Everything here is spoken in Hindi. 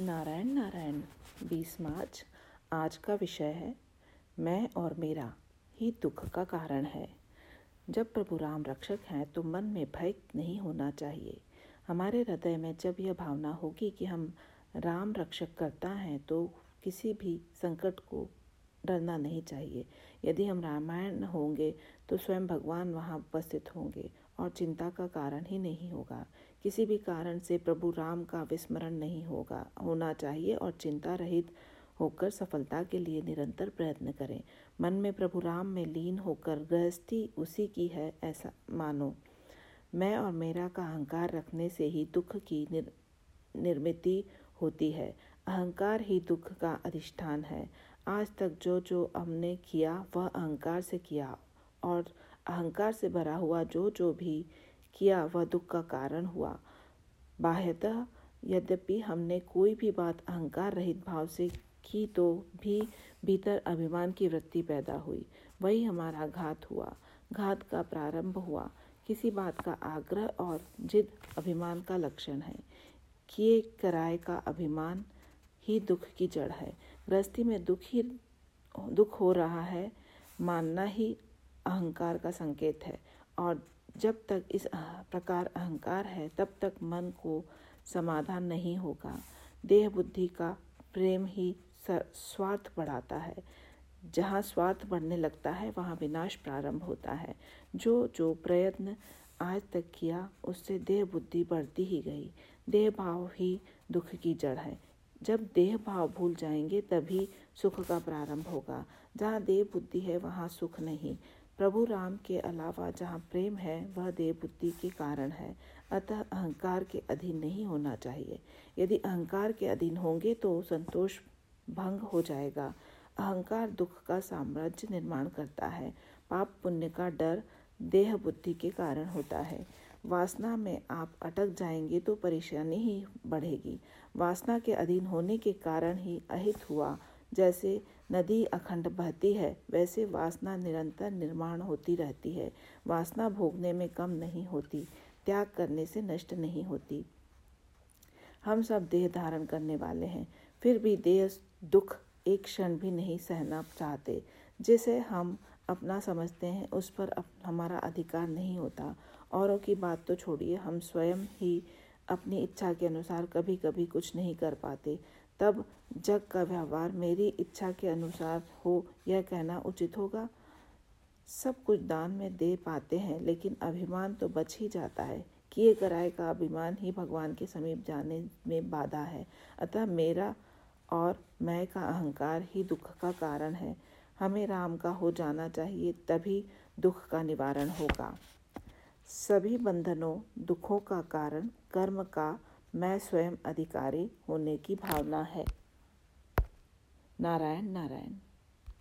नारायण नारायण, बीस मार्च, आज का विषय है, मैं और मेरा ही दुख का कारण है। जब प्रभु राम रक्षक हैं तो मन में भय नहीं होना चाहिए। हमारे हृदय में जब यह भावना होगी कि हम राम रक्षक करता है तो किसी भी संकट को डरना नहीं चाहिए। यदि हम रामायण होंगे तो स्वयं भगवान वहाँ उपस्थित होंगे। और चिंता का कारण ही नहीं होगा। किसी भी कारण से प्रभु राम का विस्मरण नहीं होगा। होना चाहिए और चिंता रहित होकर सफलता के लिए निरंतर प्रयत्न करें। मन में प्रभु राम में लीन होकर गृहस्थी उसी की है ऐसा मानो। मैं और मेरा का अहंकार रखने से ही दुख की निर, निर्मिति होती है। अहंकार ही दुख का अधिष्ठान है। आज तक जो जो हमने किया वह अहंकार से किया और अहंकार से भरा हुआ जो जो भी किया, वह दुख का कारण हुआ। बाह्यतः यद्यपि हमने कोई भी बात अहंकार रहित भाव से की तो भी भीतर अभिमान की वृत्ति पैदा हुई। वही हमारा घात हुआ। घात का प्रारंभ हुआ। किसी बात का आग्रह और जिद अभिमान का लक्षण है। किए कराए का अभिमान ही दुख की जड़ है। गृहस्थी में दुख ही दुख हो रहा है, मानना ही अहंकार का संकेत है। और जब तक इस प्रकार अहंकार है, तब तक मन को समाधान नहीं होगा। देह बुद्धि का प्रेम ही स्वार्थ बढ़ाता है। जहाँ स्वार्थ बढ़ने लगता है, वहाँ विनाश प्रारंभ होता है। जो जो प्रयत्न आज तक किया, उससे देह बुद्धि बढ़ती ही गई। देह भाव ही दुख की जड़ है। जब देह भाव भूल जाएँगे, तभी सुख का प्रारंभ होगा। जहाँ देह बुद्धि है, वहाँ सुख नहीं। प्रभु राम के अलावा जहाँ प्रेम है, वह देह बुद्धि के कारण है। अतः अहंकार के अधीन नहीं होना चाहिए। यदि अहंकार के अधीन होंगे तो संतोष भंग हो जाएगा। अहंकार दुख का साम्राज्य निर्माण करता है। पाप पुण्य का डर देह बुद्धि के कारण होता है। वासना में आप अटक जाएँगे तो परेशानी ही बढ़ेगी। वासना के अधीन होने के कारण ही अहित हुआ। जैसे नदी अखंड बहती है वैसे वासना निरंतर निर्माण होती रहती है। वासना भोगने में कम नहीं होती त्याग करने से नष्ट नहीं होती। हम सब देह धारण करने वाले हैं फिर भी देह दुख एक क्षण भी नहीं सहना चाहते। जिसे हम अपना समझते हैं उस पर अप, हमारा अधिकार नहीं होता। औरों की बात तो छोड़िए हम स्वयं ही अपनी इच्छा के अनुसार कभी कभी कुछ नहीं कर पाते। तब जग का व्यवहार मेरी इच्छा के अनुसार हो, यह कहना उचित होगा। सब कुछ दान में दे पाते हैं, लेकिन अभिमान तो बच ही जाता है। किए कराए का अभिमान ही भगवान के समीप जाने में बाधा है। अतः मेरा और मैं का अहंकार ही दुख का कारण है। हमें राम का हो जाना चाहिए, तभी दुख का निवारण होगा। सभी बंधनों, दुखों का कारण कर्म का मैं स्वयं अधिकारी होने की भावना है। नारायण नारायण।